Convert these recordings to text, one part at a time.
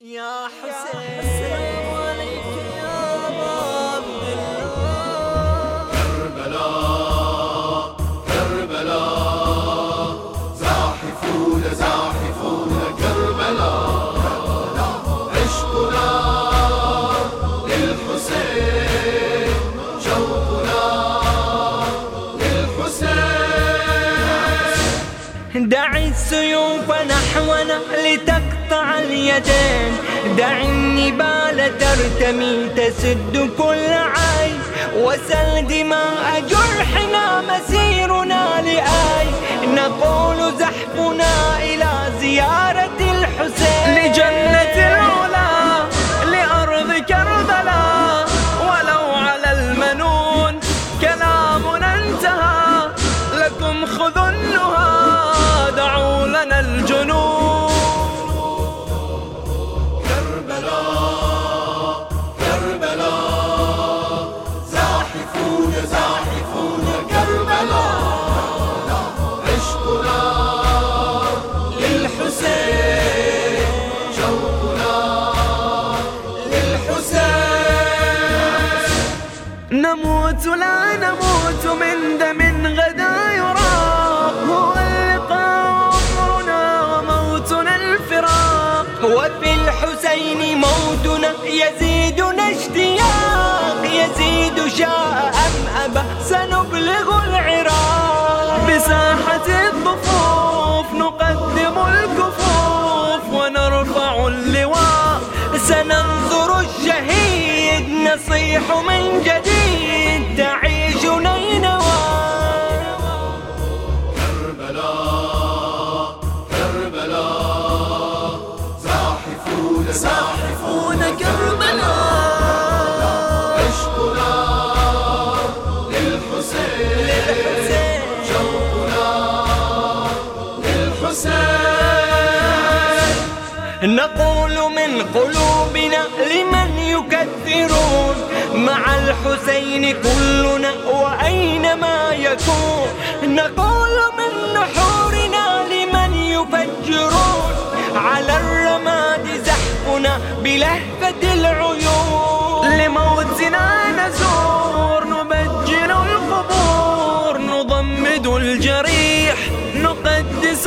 يا حسين. للحسين دع السيوف نحونا لتقطع اليدين. دع النبال ترتمي تسد كل عين. وسل دماء جرحنا نموت لا نموت من دم غدا يراق. هو اللقاء عمرنا وموتنا الفراق. وفي الحسين موتنا يزيدنا اشتياق. يزيد شاء أم أبى سنبلغ العراق. بساحة الضفوف نقدم الكفوف ونرفع اللواء. سننظر الشهيد نصيح من جديد. نقول من قلوبنا لمن يكثرون. مع الحسين كلنا وأينما يكون. نقول من نحورنا لمن يفجرون. على الرماد زحفنا بلهفة العيون. لموتنا نزور نبجل القبور نضمد الجريح نقدس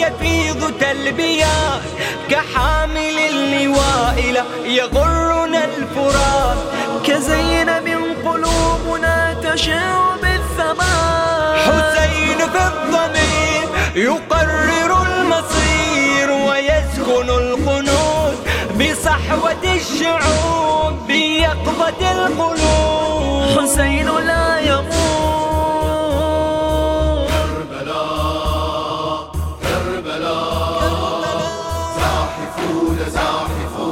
يفيض تلبيات كحامل اللواء لا يغرنا الفرات كزينب قلوبنا تشع بالثبات حسين في الضمير يقرر المصير ويسكن القنوت بصحوة الشعوب بيقظة القلوب حسين لا زاحفون زاحفون